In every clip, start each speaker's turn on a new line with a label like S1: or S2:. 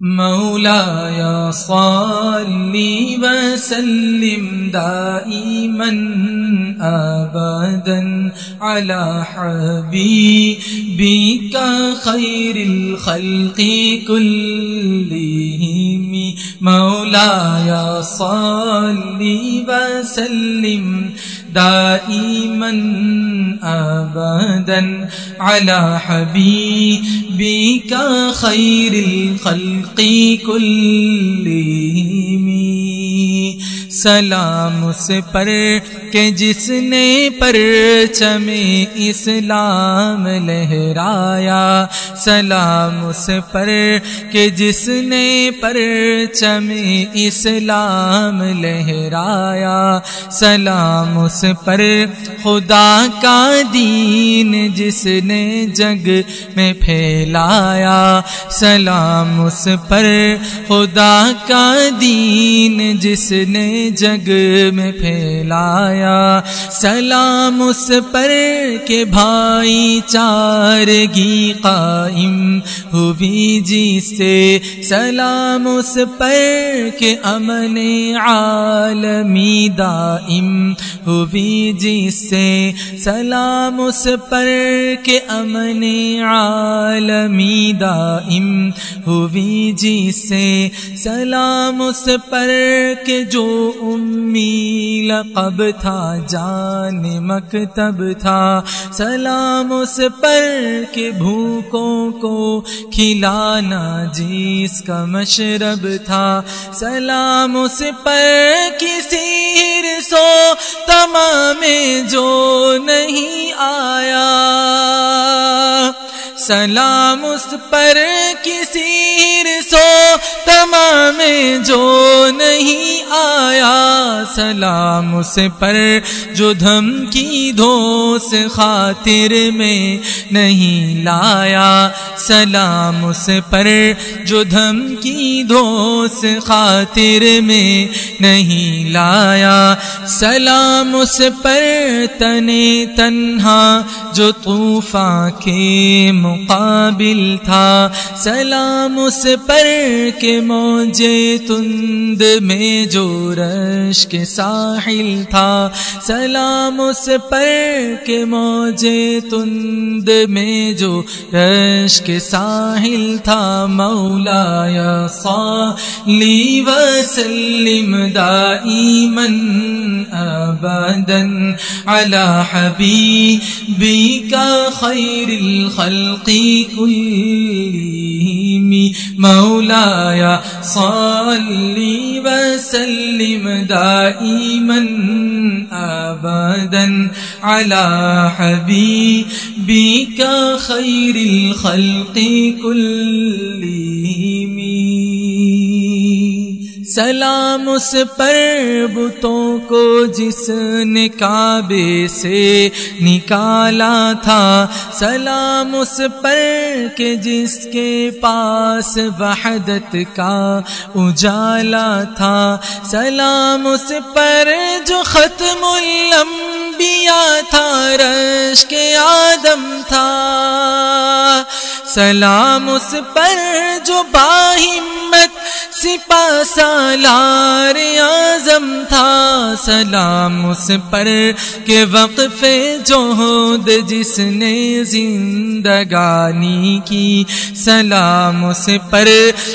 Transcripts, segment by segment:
S1: مولا یا صلی وسلم دائما ابدا على حبيبك خير الخلق كلهم. مولا یا صلی وسلم دائما ابدا على حبيبك خير الخلق كلهم. سلام اس پر کہ جس نے پرچم اسلام لہرایا۔ سلام اس پر کہ جس نے پرچم اسلام لہرایا۔ سلام اس پر خدا کا دین جس نے جگ میں پھیلایا۔ سلام اس پر خدا کا دین جس نے جگ میں پھیلایا۔ سلام اس پر کے بھائی چارگی قائم ہوئی جی سے۔ سلام اس پر کے امن عالمی دائم ہوئی جی سے۔ سلام اس پر کے امن عالمی دائم ہوئی جی سے۔ سلام اس پر کے جو امی لقب تھا، جان مکتب تھا۔ سلام اس پر کے بھوکوں کو کھلانا جیس کا مشرب تھا۔ سلام اس پر کسی سو تمام جو نہیں آیا۔ سلام اس پر کسی سو تمام جو نہیں آیا سلام اس پر جو دھم کی دوس خاطر میں نہیں لایا سلام اس پر جو دھم کی دوس خاطر میں نہیں لایا سلام اس پر تنے تنہا جو طوفان کے مقابل تھا۔ سلام اس پر کے موجے تند میں جو رش کے ساحل تھا۔ سلام اس پر کے موجے تند میں جو رش کے ساحل تھا۔ مولا یا صلی وسلم دائما ابدا على حبيبك خير الخلق۔ كلهم مولایا صلی وسلم دائما آبادا على حبيبك خیر الخلق كلهم سلام اس پر بتوں کو جس نے کعبے سے نکالا تھا۔ سلام اس پر کہ جس کے پاس وحدت کا اجالا تھا۔ سلام اس پر جو ختم الانبیاء تھا، رش کے آدم تھا۔ سلام اس پر جو باہمت سپا سالار اعظم تھا، سلام اس پر کے وقف جوہد جس نے زندگانی کی، سلام اس پر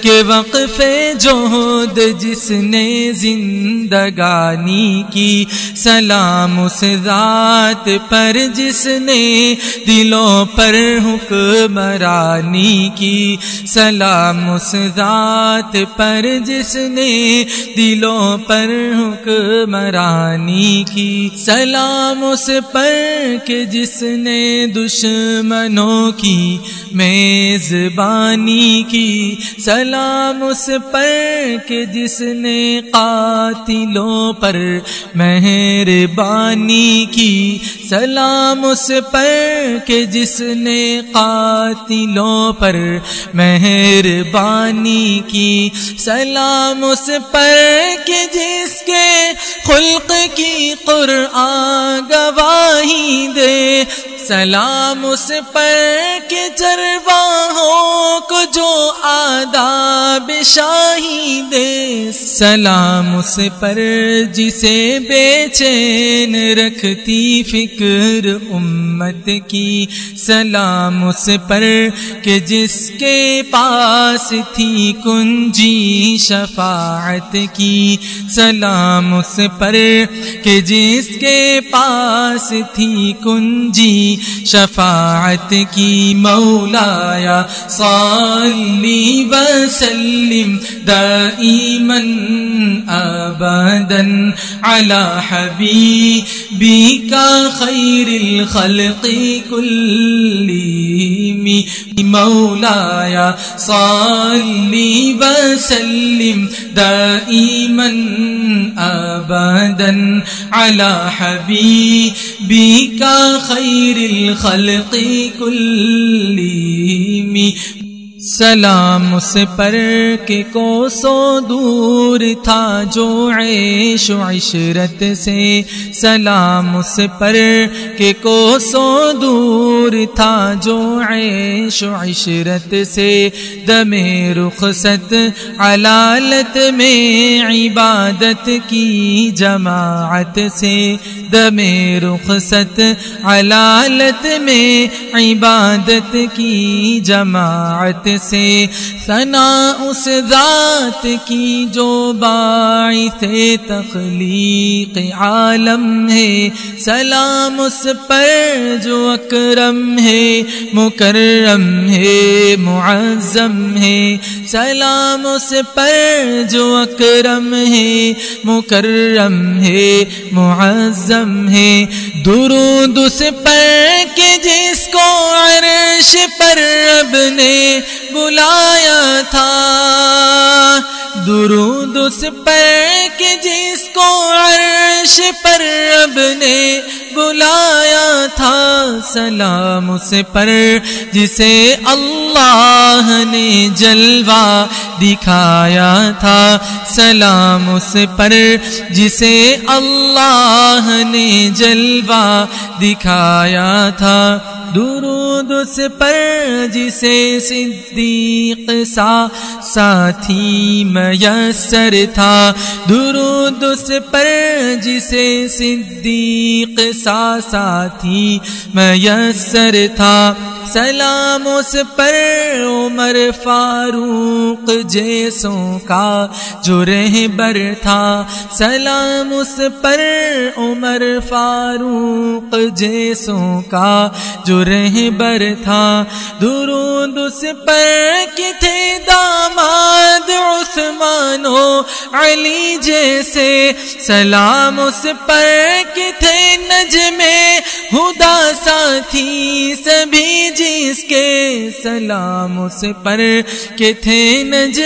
S1: کے وقف جوہد جس نے زندگانی کی، سلام اس ذات پر جس نے دلوں پر حکمرانی کی، سلام اس ذات پر جس نے دلوں پر حکمرانی کی سلام اس پر کہ جس نے دشمنوں کی میزبانی کی سلام اس پر کہ جس نے قاتلوں پر مہربانی کی سلام اس پر کہ جس نے قاتلوں پر مہربانی کی سلام اس پر کہ جس کے خلق کی قرآن گواہی دے۔ سلام اس پر کے چرواہوں کو جو آداب شاہی دے۔ سلام اس پر جسے بے چین رکھتی فکر امت کی۔ سلام اس پر کہ جس کے پاس تھی کنجی شفاعت کی سلام اس پر کہ جس کے پاس تھی کنجی شفاعت کی مولایا صلی وسلم دائما ابدا على حبيبك خير الخلق كلهم مولایا صلی وسلم وسلم دائما ابدا على حبيبك خير الخلق كلهم. سلام اس پر کے کو سو دور تھا جو عیش و عشرت سے سلام اس پر کے کو سو دور تھا جو عیش و عشرت سے دم رخصت علالت میں عبادت کی جماعت سے دم رخصت علالت میں عبادت کی جماعت سے ثنا اس ذات کی جو باعث تخلیق عالم ہے۔ سلام اس پر جو اکرم ہے، مکرم ہے، معظم ہے۔ سلام اس پر جو اکرم ہے، مکرم ہے، معظم ہے۔ درود اس پر کہ جس کو عرش پر رب نے بلایا تھا۔ درود اس پر کہ جس کو عرش پر رب نے بلایا تھا، سلام اس پر جسے اللہ نے جلوہ دکھایا تھا۔ سلام اس پر جسے اللہ نے جلوہ دکھایا تھا۔ درود قدس پر جسے صدیق سا ساتھی میسر تھا۔ درود اس پر جسے صدیق سا ساتھی میسر تھا۔ سلام اس پر عمر فاروق جیسوں کا جو رہبر تھا سلام اس پر عمر فاروق جیسوں کا جو رہبر تھا درود اس پر کہ تھے داماد عثمان و علی جیسے سلام اس پر کہ تھے نجم خدا ساتھی سبھی جس کے سلام اس پر کہ تھے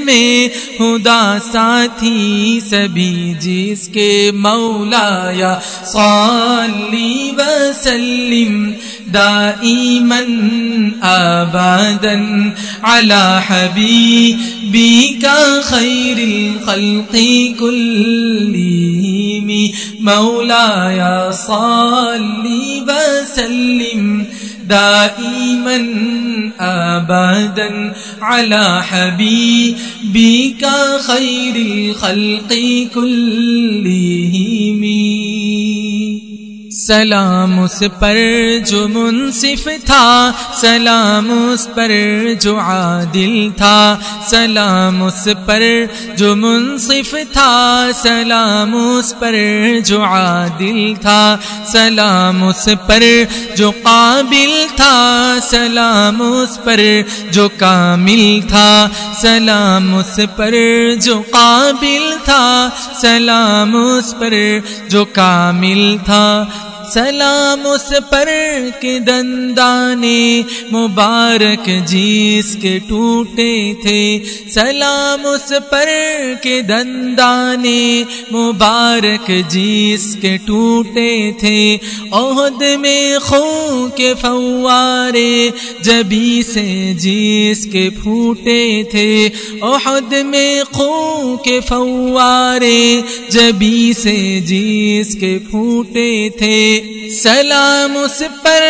S1: میں خدا ساتھی سبھی جس کے مولایا صلی وسلم دائما ابدا على حبيبك خير الخلق كلهم. مولاي صلي وسلم. دائما ابدا على حبيبك خير الخلق كلهم. سلام اس پر جو منصف تھا، سلام اس پر جو عادل تھا، سلام اس پر جو منصف تھا، سلام اس پر جو عادل تھا، سلام اس پر جو قابل تھا، سلام اس پر جو کامل تھا، سلام اس پر جو قابل تھا، سلام اس پر جو کامل تھا۔ سلام اس پر کے دندانے مبارک جیس کے ٹوٹے تھے۔ سلام اس پر کے دندانے مبارک جیس کے ٹوٹے تھے۔ عہد میں خون کے فوارے جبی سے جیس کے پھوٹے تھے۔ عہد میں خون کے فوارے جبی سے جیس کے پھوٹے تھے۔ سلام اس پر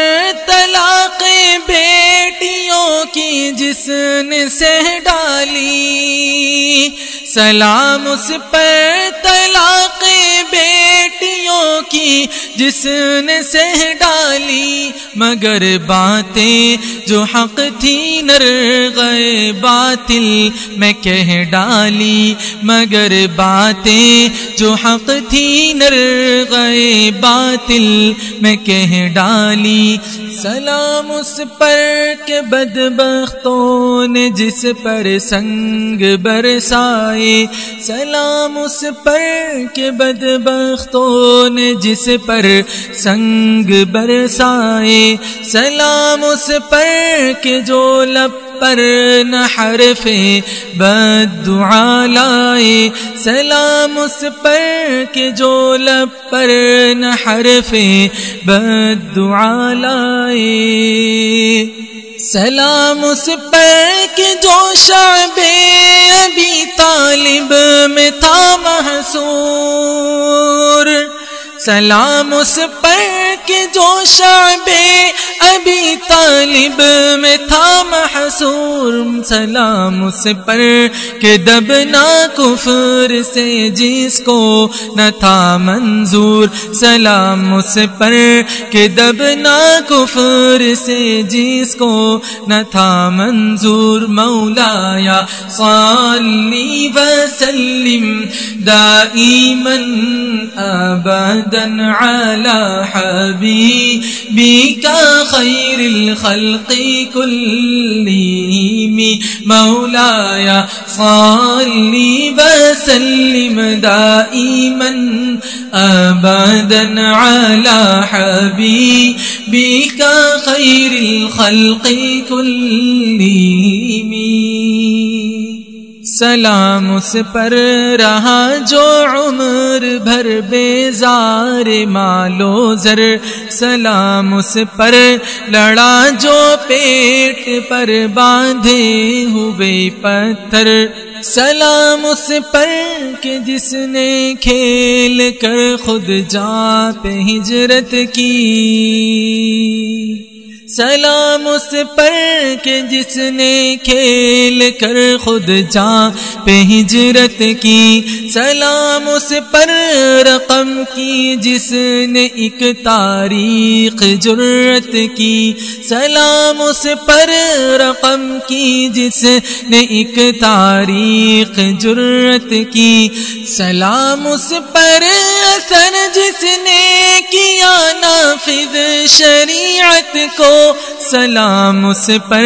S1: طلاق بیٹیوں کی جس نے سہ ڈالی۔ سلام اس پر طلاق بیٹیوں کی جس نے سہ ڈالی، مگر باتیں جو حق تھی نر گئے باطل، میں کہہ ڈالی، مگر باتیں جو حق تھی نر گئے باطل، میں کہہ ڈالی۔ سلام اس پر کے بدبختوں نے جس پر سنگ برسائے۔ سلام اس پر کے بد بختوں نے جس پر سنگ برسائے، سلام اس پر کے جو لب پر نہ حرف بد دعا لائے، سلام اس پر کے جو لب پر نہ حرف بد دعا لائے۔ سلام اس پر کے جو شعب ابھی طالب میں تھا محسور سلام اس پر کے جو شعب ابھی طالب میں تھا محسور سلام اس پر کہ دبنا کفر سے جس کو نہ تھا منظور، سلام اس پر کہ دبنا کفر سے جس کو نہ تھا منظور مولا یا صلی وسلم دائما ابدا على حبيبك خير الخلق كلهم. مولاي صلي وسلم دائما ابدا على حبيبك خير الخلق كلهم. سلام اس پر رہا جو عمر بھر بیزار مالو زر سلام اس پر لڑا جو پیٹ پر باندھے ہوئے پتھر سلام اس پر کہ جس نے کھیل کر خود جا پہ ہجرت کی سلام اس پر کہ جس نے کھیل کر خود جا پہ ہجرت کی سلام اس پر رقم کی جس نے ایک تاریخ جرت کی سلام اس پر رقم کی جس نے ایک تاریخ جرت کی سلام اس پر اثر جس نے کیا نافذ شریعت کو سلام اس پر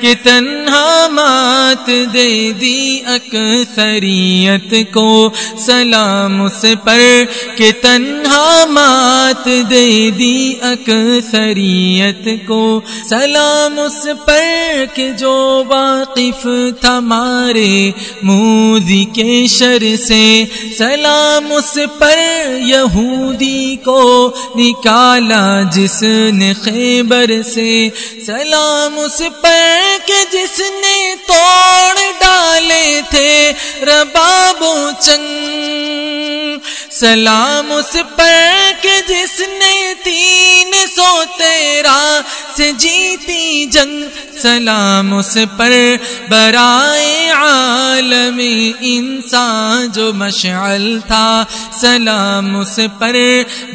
S1: کہ تنہا مات دے دی اکثریت کو سلام اس پر کہ تنہا مات دے دی اکثریت کو سلام اس پر کہ جو واقف تھا مارے مودی کے شر سے سلام اس پر یہودی کو نکالا جس نے خیبر سے سلام اس پر کہ جس نے توڑ ڈالے تھے ربابو چنگ سلام اس پر کہ جس نے تین سو تیرہ سے جیتی جنگ سلام اس پر برائے عالم انسان جو مشعل تھا، سلام اس پر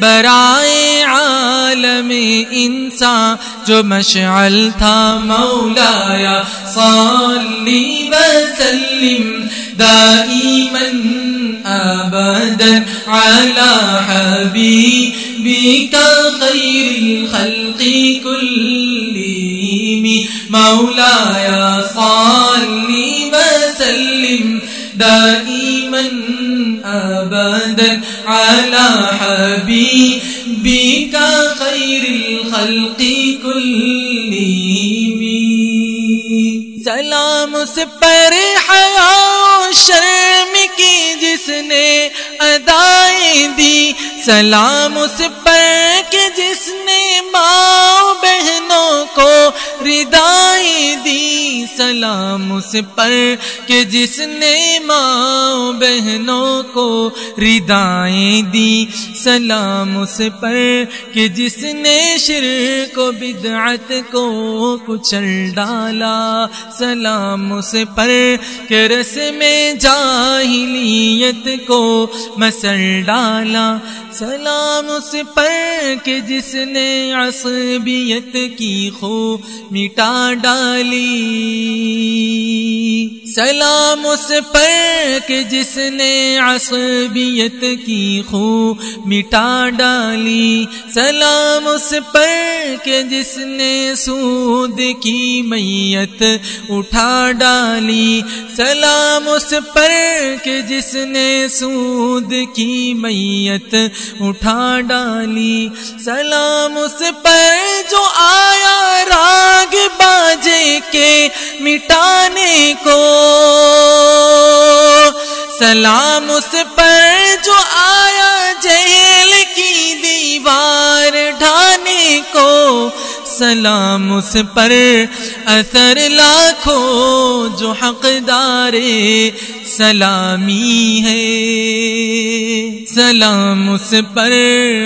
S1: برائے عالم انسان جو مشعل تھا۔ مولایا، صلی وسلم، دائما ابدا على حبيبك خير الخلق كلهم مولاي صل وسلم دائما أبدا على حبيبك خير الخلق كلهم. سلام اس پر حیا شرم کی جس نے ادائیں دی. سلام اس پر کہ جس نے ماں بہنوں کو ردائی دی سلام اس پر کہ جس نے ماں بہنوں کو ردائیں دی سلام اس پر کہ جس نے شر کو بدعت کو کچل ڈالا سلام اس پر کہ رس میں جاہلیت کو مسل ڈالا سلام اس پر کہ جس نے عصبیت کی خو مٹا ڈالی۔ سلام اس پر کہ جس نے عصبیت کی خو مٹا ڈالی۔ سلام اس پر کہ جس نے سود کی میت اٹھا ڈالی۔ سلام اس پر کہ جس نے سود کی میت اٹھا ڈالی۔ سلام اس پر جو آیا راگ باجے کے مٹانے کو۔ سلام اس پر جو آیا جیل کی دیوار ڈھانے کو۔ سلام اس پر اثر لاکھوں جو حقدار سلامی ہے۔ سلام اس پر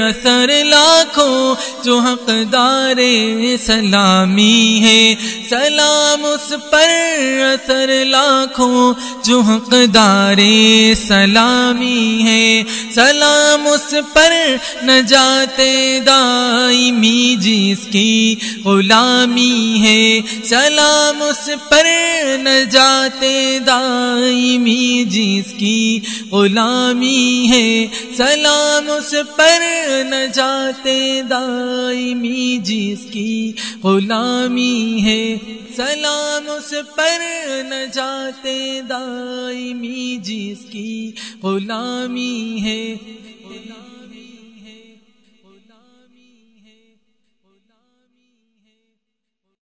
S1: اثر لاکھوں جو حقدار سلامی ہے۔ سلام اس پر اثر لاکھوں جو حقدار سلامی ہے۔ سلام اس پر نہ جاتے دائمی جس کی غلامی ہے۔ سلام اس پر نہ جاتے دائمی جس کی غلامی ہے۔ سلام اس پر نہ جاتے دائمی جس کی غلامی ہے۔ سلام اس پر نہ جاتے دائمی جس کی غلامی ہے۔